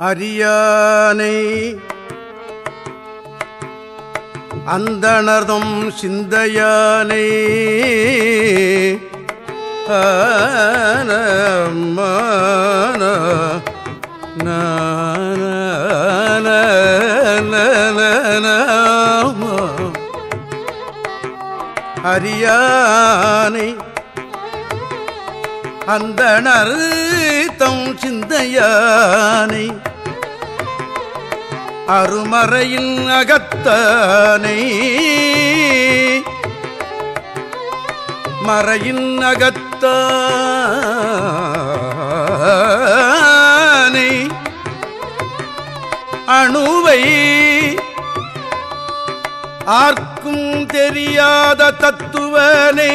அரியானை அந்தணர்தம் சிந்தையானை அரியானை அந்த நருத்தம் சிந்தையானை அருமறையில் அகத்தானை மறையின் அகத்தானை அணுவை ஆர்க்கும் தெரியாத தத்துவனை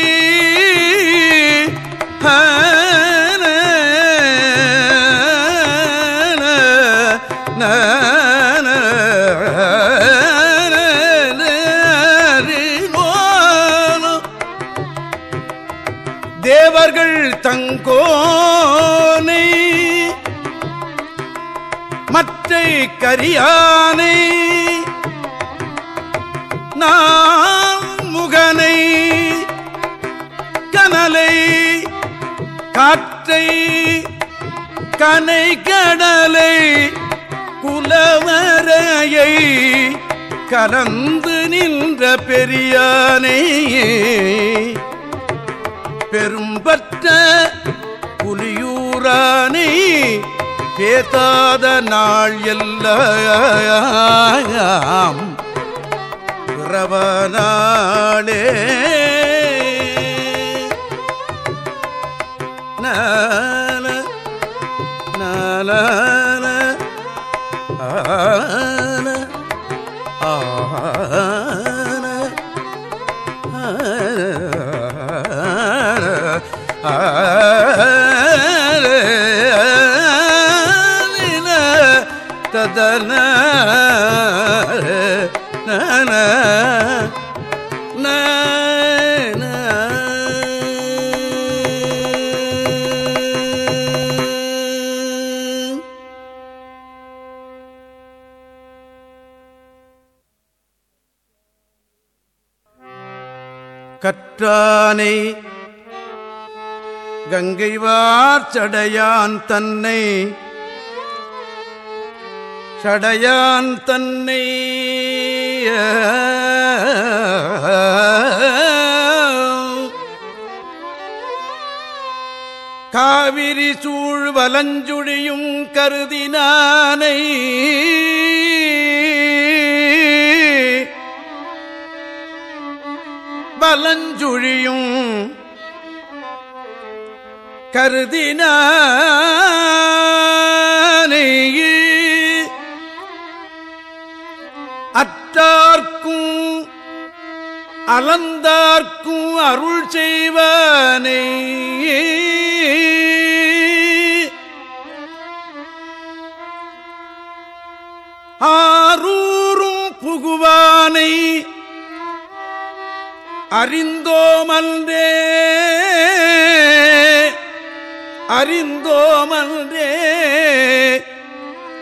தேவர்கள் தங்கோனை மற்றை கரியானை நாம் முகனை கனலை காற்றை கனை கடலை குலவரையை கலந்து நின்ற பெரியானை பெரும்பற்ற புலியூரானை பேதாத நாள் எல்லாம் பிரபனாளே நால நால ததன கற்றானை. கங்கைவார் சடையான் தன்னை. சடையான் தன்னை. காவிரி சூழ் வலஞ்சுழியும் கருதினானை. வலஞ்சுழியும் கருதினே அற்றார்க்கும் அலந்தார்க்கும் அருள் செய்வானே. ஆரூரும் புகுவானை அறிந்தோமன்றே. அறிந்தோமன்றே.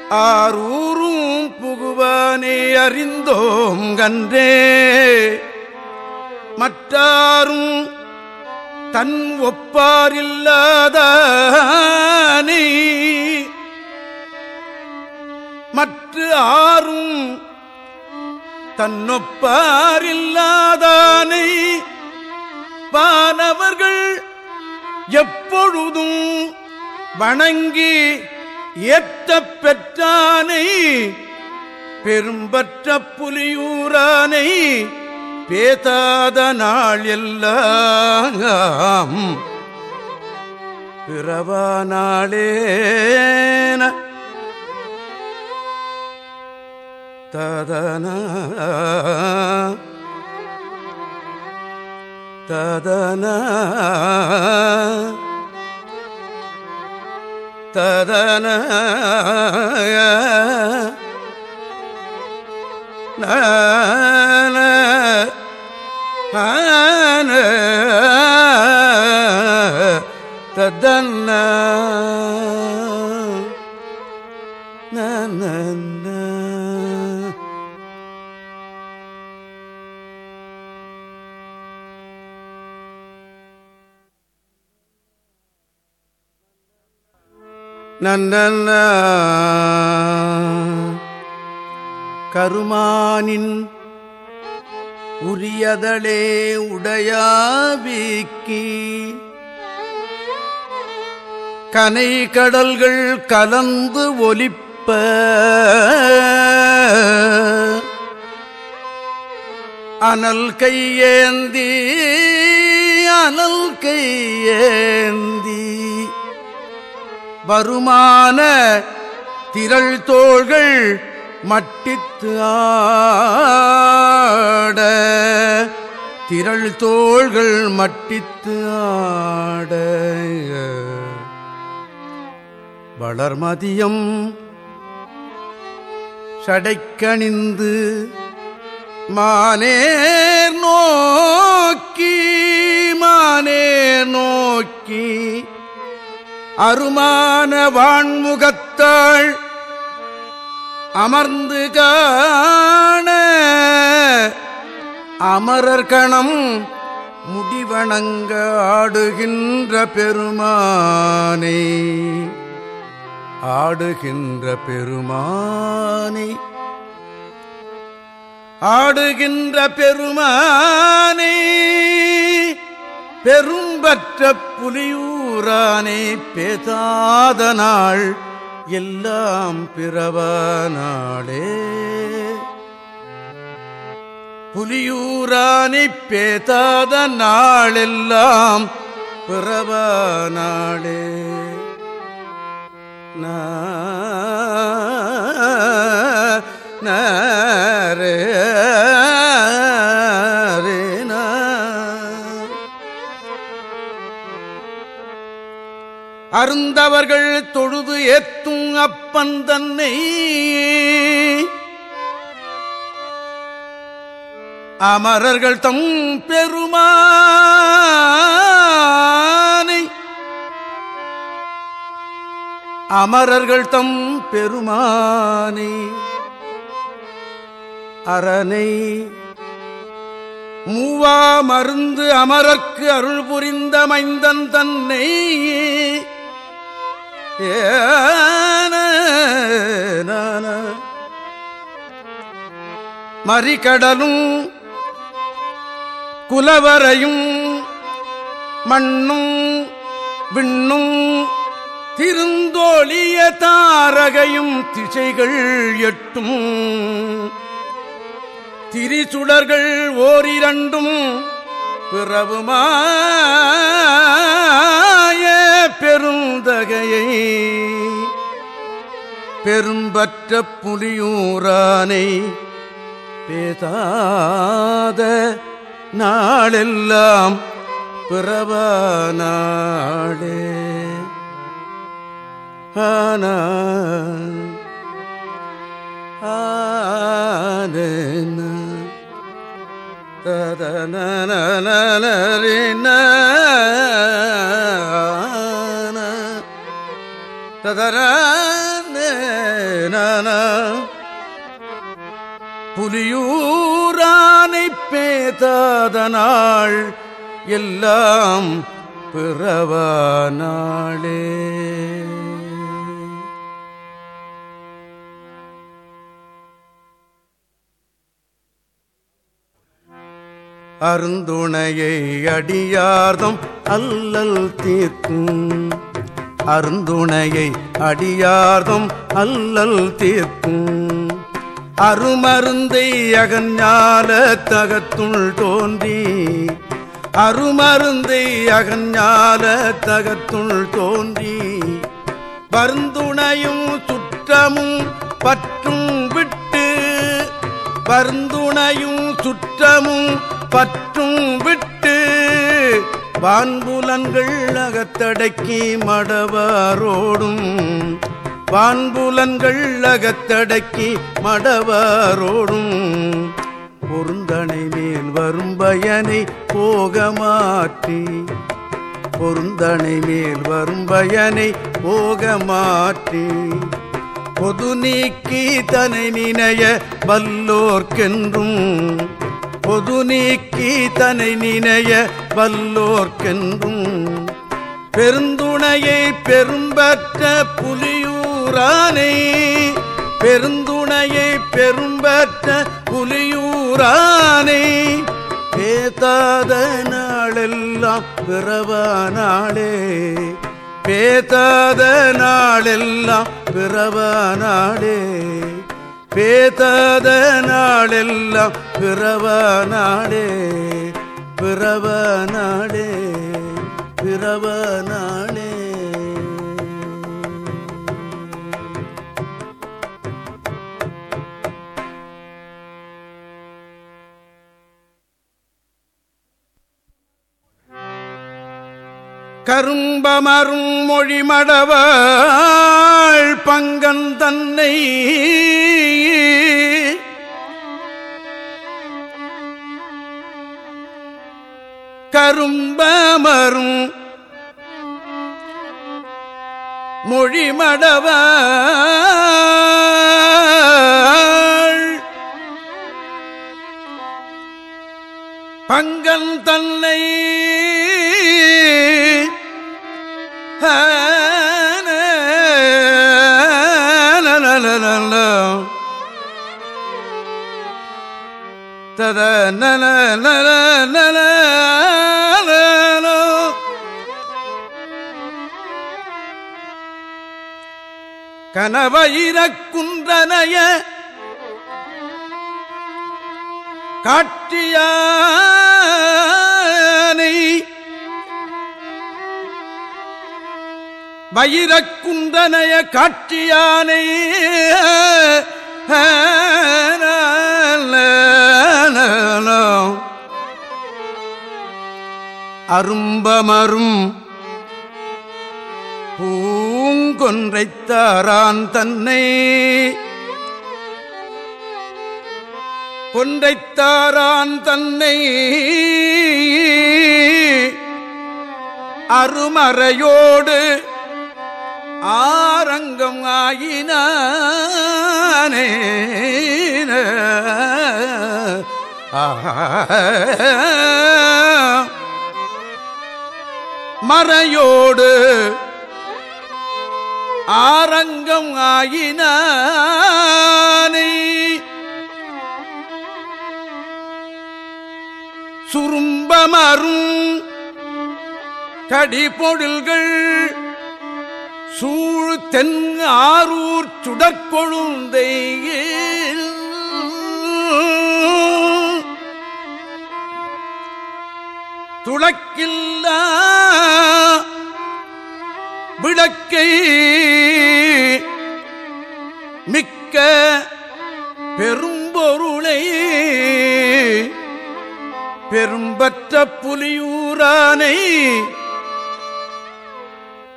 ஆரூரும் புகுவானே அறிந்தோம் கன்றே. மற்றாரும் தன் ஒப்பாரில்லாதானே. மற்ற ஆறும் தன்னொப்பாரில்லாதானை பானவர்கள் எப்பொழுதும் வணங்கி ஏற்ற பெற்றானை பெரும்பற்ற புலியூரானை பேதாத நாள் எல்லாம் பிறவா நாளேன ததன. ததன. ததன. ததன்ன கருமானின் உரியதளே உடையாவிக்கி. கனை கடல்கள் கலந்து ஒலிப்ப. அனல் கையேந்தி அனல் கையேந்தி. வருமான திரள் தோள்கள் மட்டித்து ஆட. திரள் தோள்கள் மட்டித்து ஆட. வளர்மதியம் சடைக்கணிந்து மானேர் நோக்கி மானேர் நோக்கி அருமான வான்முகத்தாள் அமர்ந்து காண அமரர் கணம் முடிவணங்க ஆடுகின்ற பெருமானே. ஆடுகின்ற பெருமானே. ஆடுகின்ற பெருமானே. பெரும்பற்ற புலியூர் புலியூரானே பேசாத நாள் எல்லாம் பிறவ நாளே. புலியூரானை பேதாத நாளெல்லாம் பிறவ நாளே. நரே அருந்தவர்கள் தொழுது ஏத்தும் அப்பன் தன்னை. அமரர்கள் தம் பெருமானை. அமரர்கள் தம் பெருமானை. அரணை மூவா மருந்து அமரர்க்கு அருள் புரிந்த மைந்தன் தன்னை. மறிகடலும் குலவரையும் மண்ணும் விண்ணும் திருந்தோழிய தாரகையும் திசைகள் எட்டும். திரிசுடர்கள் ஓரிரண்டும் பிறவுமாய பெருந்தகையை பெரும்பற்ற புலியூரானை பேசாத நாளெல்லாம் பிறவ நாளே. ஆனா ஆன ததர புலியூரானை பேதாத நாள் எல்லாம் பிறவ நாளே அருந்துணையை அடியார்தம் அல்லல் தீர்க்கும். அருந்துணையை அடியார்தம் அல்லல் தீர்க்கும். அருமருந்தை அகஞால தகத்துள் தோன்றி. அருமருந்தை அகஞால தகத்துள் தோன்றி. பருந்துணையும் சுற்றமும் பற்றும் விட்டு. பருந்துணையும் சுற்றமும் பற்றும் விட்டு வான்புலன்கள் அகத்தடக்கி மடவாரோடும். வான்புலன்கள் அகத்தடக்கி மடவாரோடும். பொருந்தனை மேல் வரும் பயனை போக மாற்றி. பொருந்தனை மேல் வரும் பயனை போக மாற்றி. பொது நீக்கி தனை நினைய வல்லோர்க்கென்றும் பொது நீக்கி தனை நினைய வல்லோர்க்கென்றும் பெருந்துணையை பெரும்பற்ற புலியூரானை பெருந்துணையை பெரும்பற்ற புலியூரானை பேதாத நாளெல்லாம் பிறவா நாளே பேதாத நாளெல்லாம் பிறவா நாளே. பேதாத நாளெல்லாம் பிறவ நாடே பிறவ நாடே பிறவ நாடே கரும்பமரும் மொழிமடவாள் பங்கன் தன்னை. கரும்பமரும் மொழிமடவாள் பங்கன் தன்னை. தத நல நல நல கனவயிரக்குன்றனைய காட்டியானை வயிரக்குந்தனைய காட்டியானை. அரும்பமரும். பூங்கொன்றைத்தாரான் தன்னை. கொன்றைத்தாரான் தன்னை. அருமறையோடு ஆரங்கம் ஆயினானே. ஆ மறையோடு ஆரங்கம் ஆயினானை. சுரும்பமரும் கடிபொழில்கள் சூழ் தென் ஆரூர் சுடற்கொழுந்தையே துளக்கில்ல. விளக்கை மிக்க பெரும்பொருளை பெரும்பற்ற புலியூரானை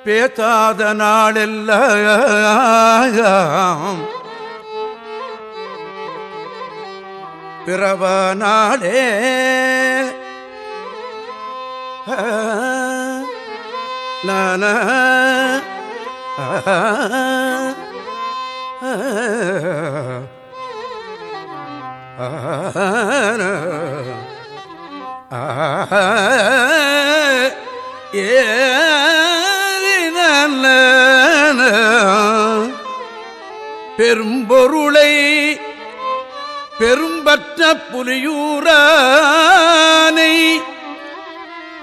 பேசாத நாளெல்லாம் பிறவ நாளே நான பெரும்பொருளை பெரும்பற்ற புலியூரானை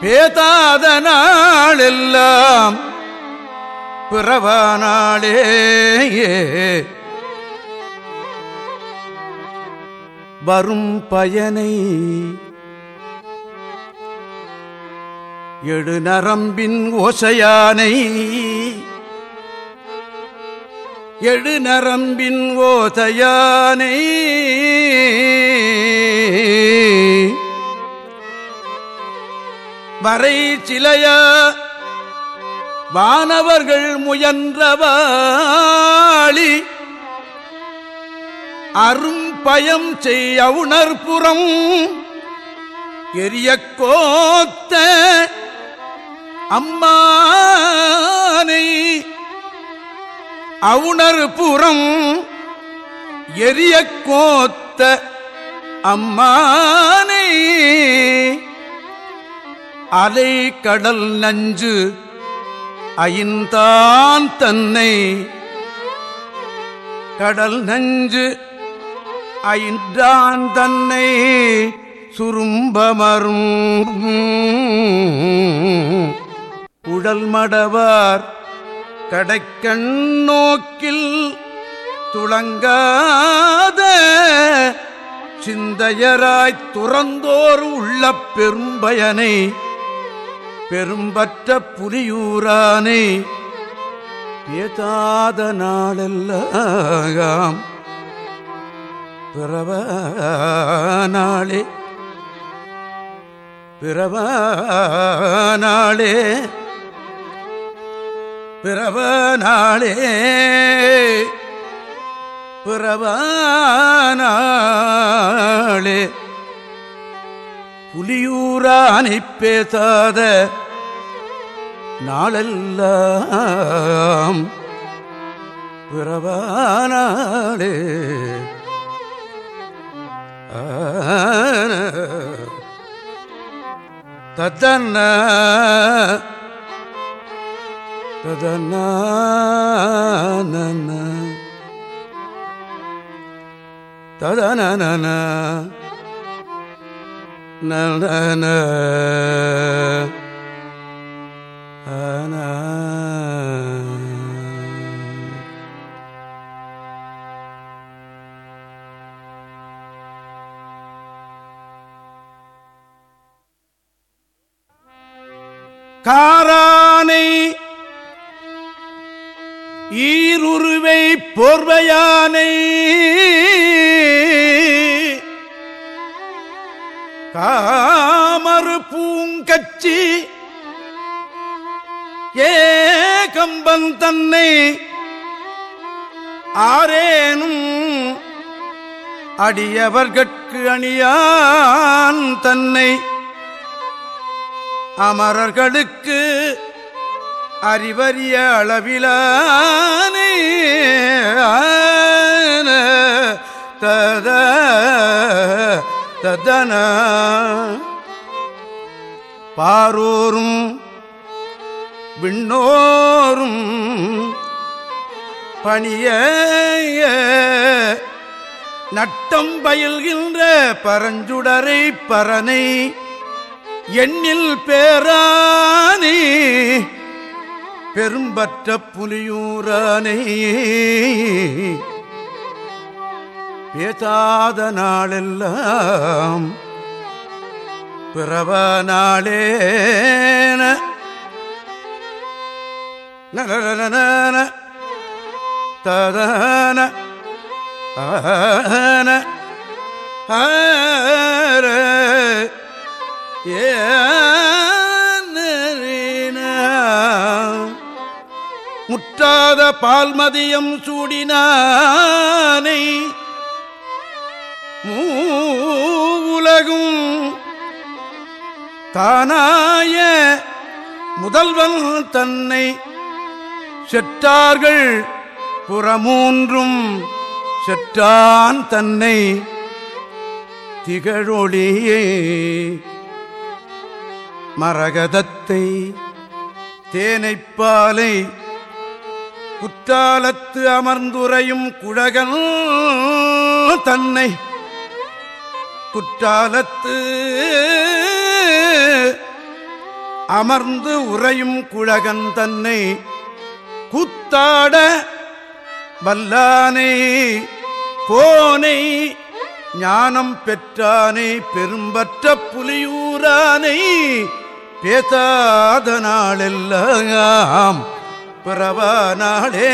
பேதாத நாளெல்லாம் பிறவ நாளே. வரும் பயனை எழு நரம்பின் ஓசையானை. எழு நரம்பின் ஓசையானை. வரை சிலைய வானவர்கள் முயன்றவாளி. அரும்பயம் செய்ய உணர்புறம் எரிய கோத்த அம்மானை. அவுணர்புறம் எரிய கோத்த அம்மானை. அலை கடல் நஞ்சு ஐந்தான் தன்னை. கடல் நஞ்சு ஐந்தான் தன்னை சுரும்பமரும் உடல் மடவார் கடைக்கண் நோக்கில் துளங்காத சிந்தையராய்த் துறந்தோர் உள்ள பெரும்பயனை பெரும்பற்ற புலியூரானை பேதாத நாளெல்லாம் பிறவ நாளே பிறவ நாளே பிறவ நாளே பிறவ நாளே. புலியூரானை பேசாத நாளெல்லாம் பிறவானாளே. தத்தன்ன ததன ததன நன காரானை ஈருருவை போர்வையானை காமறு பூங்கச்சி ஏ கம்பன் தன்னை ஆரேனும் அடியவர்கட்கு அணியான் தன்னை அமரர்களுக்கு அறிவறிய அளவிலானே தத ததன. பாரூரும் விண்ணோரும் பணிய நட்டம் பயில்கின்ற பரஞ்சுடரை பரனை எண்ணில் பேரானே பெரும்பற்ற புலியூரானே பேசாத நாளெல்லாம் பிறவ நாளேன. நலன ததன. ஆன ஆர முற்றாத பால்மதியம் சூடினானை மூவுலகும் தானாய முதல்வன் தன்னை செற்றார்கள் புறமூன்றும் செற்றான் தன்னை திகழொளியே. மரகதத்தை தேனைப்பாலை குற்றாலத்து அமர்ந்துரையும் குழகன் தன்னை குற்றாலத்து அமர்ந்து உறையும் குழகன் தன்னை கூத்தாட வல்லானை. கோனை ஞானம் பெற்றானை பெரும்பற்ற புலியூரானை பேசாத நாளெல்லாம் பிறவ நாளே.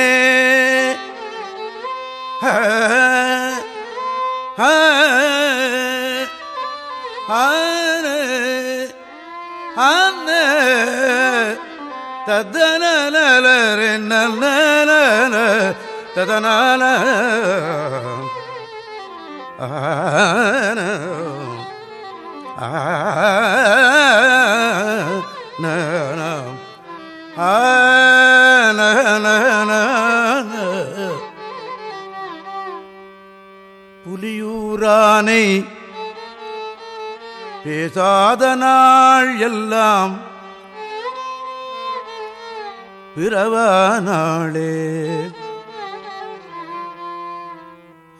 ஆ ஹ, ஹ, ததனால. புலியூரானை பேசாத நாள் எல்லாம் பிறவ நாளே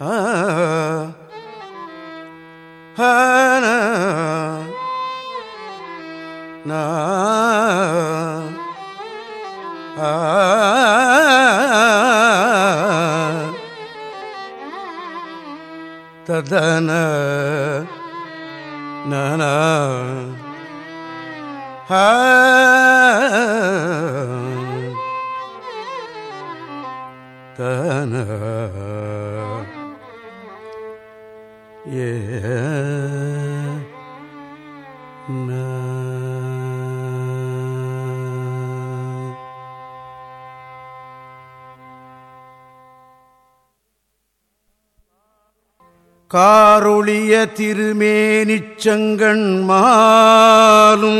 ஆ ஹன நா ஆ ததன நன ஹ காரொளிய திருமேனிச்சங்கண் மாலும்.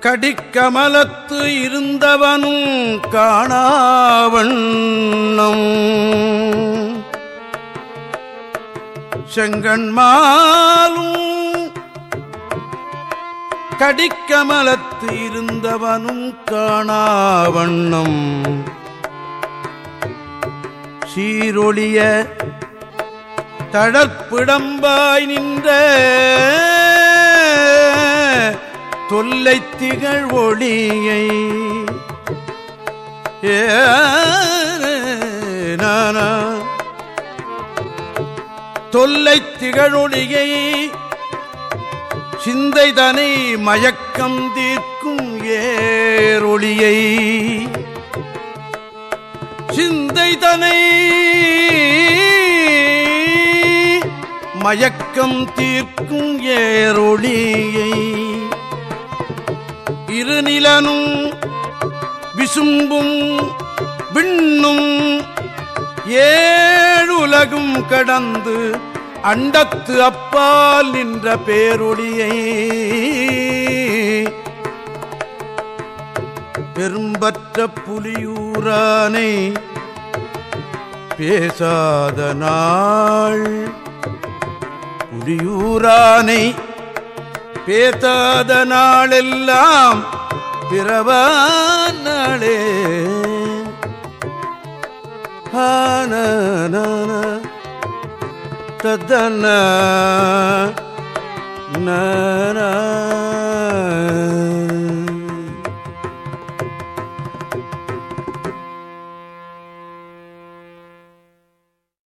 கடிக்கமலத்து இருந்தவனும் காணாவண்ணம். செங்கண்மாலும் கடிக்கமலத்து இருந்தவனும் காணாவண்ணம். சீரொளிய தடற்பிடம்பாய் நின்ற தொல்லை திகழ் ஒளியை ஏனா தொல்லை திகழொளியை சிந்தைதனை மயக்கம் தீர்க்கும் ஏரொளியை சிந்தை தனை மயக்கம் தீர்க்கும் ஏரொளியை இருநிலனும் விசும்பும் விண்ணும் ஏழுலகும் கடந்து அண்டத்து அப்பால் நின்ற பேரொளியை பெரும்பற்ற புலியூரானை பேசாத நாள். புலியூரானை பேசாத நாளெல்லாம் பிறவான் நாளே. ஆன ததன நன